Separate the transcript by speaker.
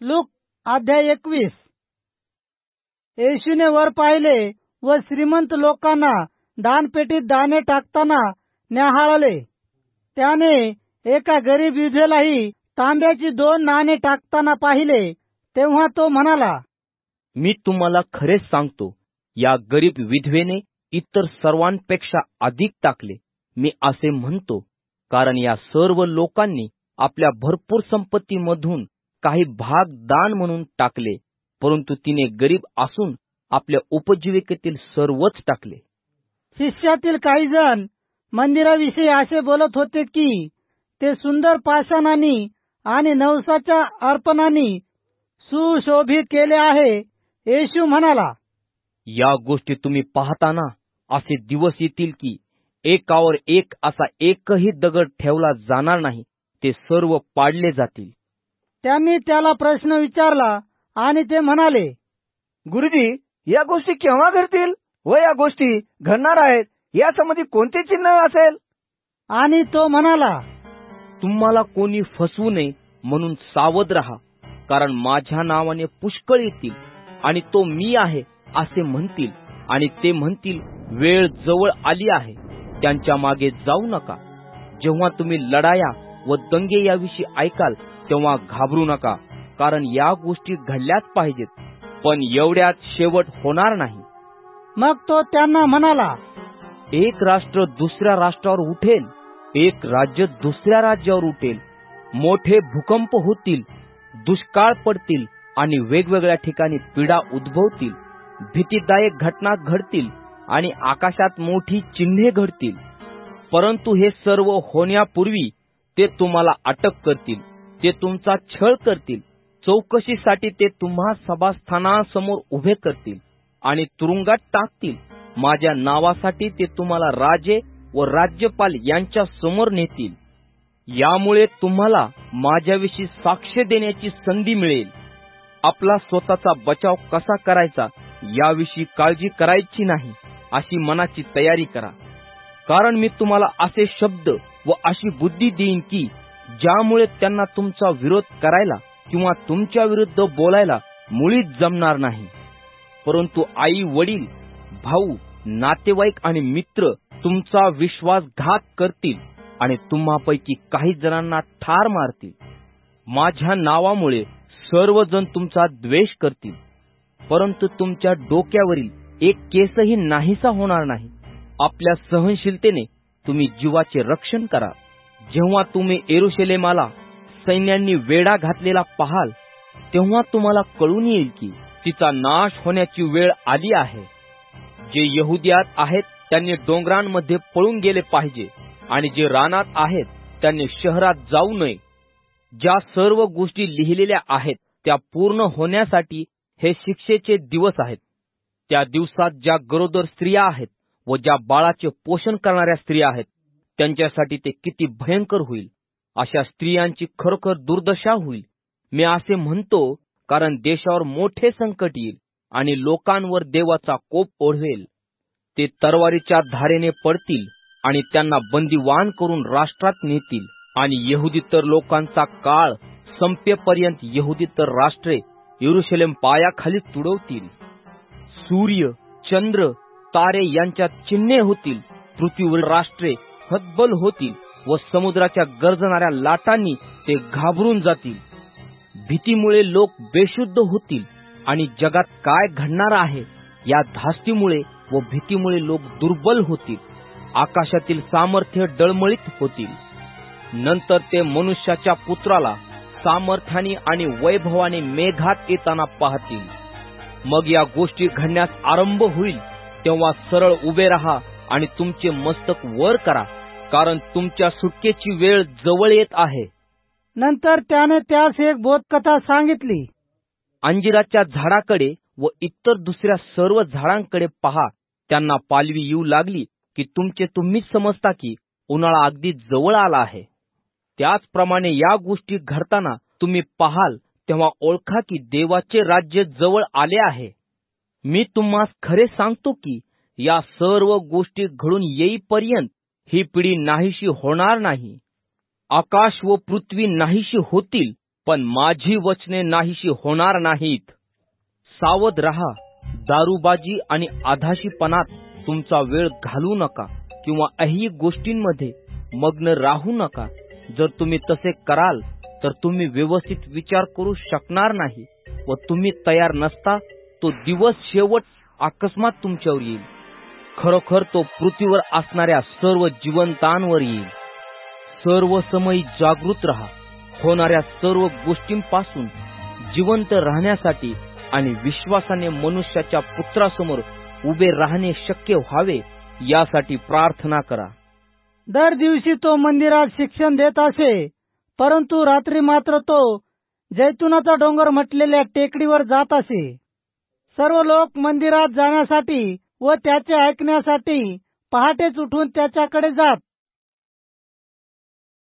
Speaker 1: Look अध्याय एकवीस. येशूने वर पाहिले व श्रीमंत लोकांना दानपेटीत दाणे टाकताना न्याहाळले. त्याने एका गरीब विधेलाही तांब्याची दोन नाणे टाकताना पाहिले तेव्हा तो म्हणाला
Speaker 2: मी तुम्हाला खरेच सांगतो या गरीब विधवेने इतर सर्वांपेक्षा अधिक टाकले. मी असे म्हणतो कारण या सर्व लोकांनी आपल्या भरपूर संपत्तीमधून काही भाग दान म्हणून टाकले परंतु तिने गरीब असून आपल्या उपजीविकेतील सर्वच टाकले.
Speaker 1: शिष्यातील काही जण मंदिराविषयी असे बोलत होते की ते सुंदर पाषाणानी आणि नवसाच्या अर्पणानी सुशोभित केले आहे येशू म्हणाला.
Speaker 2: या गोष्टी तुम्ही पाहताना असे दिवस येतील की एकावर एक असा एकही दगड ठेवला जाणार नाही ते सर्व पाडले जातील.
Speaker 1: त्यांनी त्याला प्रश्न विचारला आणि ते म्हणाले
Speaker 3: गुरुजी या गोष्टी केव्हा घडतील व या गोष्टी घडणार आहेत यासंबंधी कोणते चिन्ह असेल?
Speaker 1: आणि तो म्हणाला
Speaker 2: तुम्हाला कोणी फसवू नये म्हणून सावध राहा कारण माझ्या नावाने पुष्कळ येतील आणि तो मी आहे असे म्हणतील आणि ते म्हणतील वेळ जवळ आली आहे त्यांच्या मागे जाऊ नका. जेव्हा तुम्ही लढाया व दंगे याविषयी ऐकाल तेव्हा घाबरू नका कारण या गोष्टी घडल्याच पाहिजेत पण एवढ्यात शेवट होणार नाही.
Speaker 1: मग तो त्यांना म्हणाला
Speaker 2: एक राष्ट्र दुसऱ्या राष्ट्रावर उठेल एक राज्य दुसऱ्या राज्यावर उठेल मोठे भूकंप होतील दुष्काळ पडतील आणि वेगवेगळ्या ठिकाणी पीडा उद्भवतील भीतीदायक घटना घडतील आणि आकाशात मोठी चिन्हे घडतील. परंतु हे सर्व होण्यापूर्वी ते तुम्हाला अटक करतील. ते तुमचा छळ करतील. चौकशीसाठी ते तुम्हा सभास्थानासमोर उभे करतील आणि तुरुंगात टाकतील. माझ्या नावासाठी ते तुम्हाला राजे व राज्यपाल यांच्या समोर नेतील. यामुळे तुम्हाला माझ्याविषयी साक्ष देण्याची संधी मिळेल. आपला स्वतःचा बचाव कसा करायचा याविषयी काळजी करायची नाही अशी मनाची तयारी करा. कारण मी तुम्हाला असे शब्द व अशी बुद्धी देईन की ज्यामुळे त्यांना तुमचा विरोध करायला किंवा तुमच्या विरुद्ध बोलायला मुळीच जमणार नाही. परंतु आई वडील भाऊ नातेवाईक आणि मित्र तुमचा विश्वासघात करतील आणि तुम्हापैकी काही जणांना ठार मारतील. माझ्या नावामुळे सर्वजण तुमचा द्वेष करतील. परंतु तुमच्या डोक्यावरील एक केसही नाहीसा होणार नाही. आपल्या सहनशीलतेने तुम्ही जीवाचे रक्षण करा. जेव्हा तुम्ही एरुशलेमाला सैन्यांनी वेढा घातलेला पाहाल तेव्हा तुम्हाला कळून येईल की तिचा नाश होण्याची वेळ आली आहे. जे यहुदियात आहेत त्यांनी डोंगरांमध्ये पळून गेले पाहिजे आणि जे रानात आहेत त्यांनी शहरात जाऊ नये. ज्या सर्व गोष्टी लिहिलेल्या आहेत त्या पूर्ण होण्यासाठी हे शिक्षेचे दिवस आहेत. त्या दिवसात ज्या गरोदर स्त्रिया आहेत व ज्या बाळाचे पोषण करणाऱ्या स्त्रिया आहेत त्यांच्यासाठी ते किती भयंकर होईल. अशा स्त्रियांची खरोखर दुर्दशा होईल. मी असे म्हणतो कारण देशावर मोठे संकट येईल आणि लोकांवर देवाचा कोप ओढवेल. ते तरवारीच्या धारेने पडतील आणि त्यांना बंदीवान करून राष्ट्रात नेतील. आणि यहुदीतर लोकांचा काळ संपेपर्यंत यहुदीतर राष्ट्रे युरुशलेम पायाखाली तुडवतील. सूर्य चंद्र तारे यांच्यात चिन्हे होतील. पृथ्वीवर राष्ट्रे हतबल होतील व समुद्राच्या गरजणाऱ्या लाटांनी ते घाबरून जातील. भीतीमुळे लोक बेशुद्ध होतील आणि जगात काय घडणार आहे या धास्तीमुळे व भीतीमुळे लोक दुर्बल होतील. आकाशातील सामर्थ्य डळमळीत होतील. नंतर ते मनुष्याच्या पुत्राला सामर्थ्याने आणि वैभवाने मेघात येताना पाहतील. मग या गोष्टी घडण्यास आरंभ होईल. तेव्हा सरळ उभे राहा आणि तुमचे मस्तक वर करा. कारण तुमच्या सुटकेची वेळ जवळ येत आहे.
Speaker 1: नंतर त्याने त्यास एक बोधकथा सांगितली.
Speaker 2: अंजिराच्या झाडाकडे व इतर दुसऱ्या सर्व झाडांकडे पहा. त्यांना पालवी येऊ लागली की तुमचे तुम्हीच समजता की उन्हाळा अगदी जवळ आला आहे. त्याचप्रमाणे या गोष्टी घडताना तुम्ही पाहाल तेव्हा ओळखा की देवाचे राज्य जवळ आले आहे. मी तुम्हास खरे सांगतो की या सर्व गोष्टी घडून येईपर्यंत ही पिढी नाहीशी होणार नाही. आकाश व पृथ्वी नाहीशी होतील पण माझी वचने नाहीशी होणार नाहीत. सावध रहा दारूबाजी आणि आधाशीपणात तुमचा वेळ घालू नका किंवा अहिक गोष्टींमध्ये मग्न राहू नका. जर तुम्ही तसे कराल तर तुम्ही व्यवस्थित विचार करू शकणार नाही व तुम्ही तयार नसता तो दिवस शेवट अकस्मात तुमच्यावर येईल. खरोखर तो पृथ्वीवर असणाऱ्या सर्व जिवंतांवर येईल. सर्व समयी जागृत रहा. होणाऱ्या सर्व गोष्टींपासून जिवंत राहण्यासाठी आणि विश्वासाने मनुष्याच्या पुत्रासमोर उभे राहणे शक्य व्हावे यासाठी प्रार्थना करा.
Speaker 1: दर दिवशी तो मंदिरात शिक्षण देत असे परंतु रात्री मात्र तो जैतुनाचा डोंगर म्हटलेल्या टेकडीवर जात असे. सर्व लोक मंदिरात जाण्यासाठी व त्याचे ऐकण्यासाठी पहाटेच उठून त्याच्याकडे जात.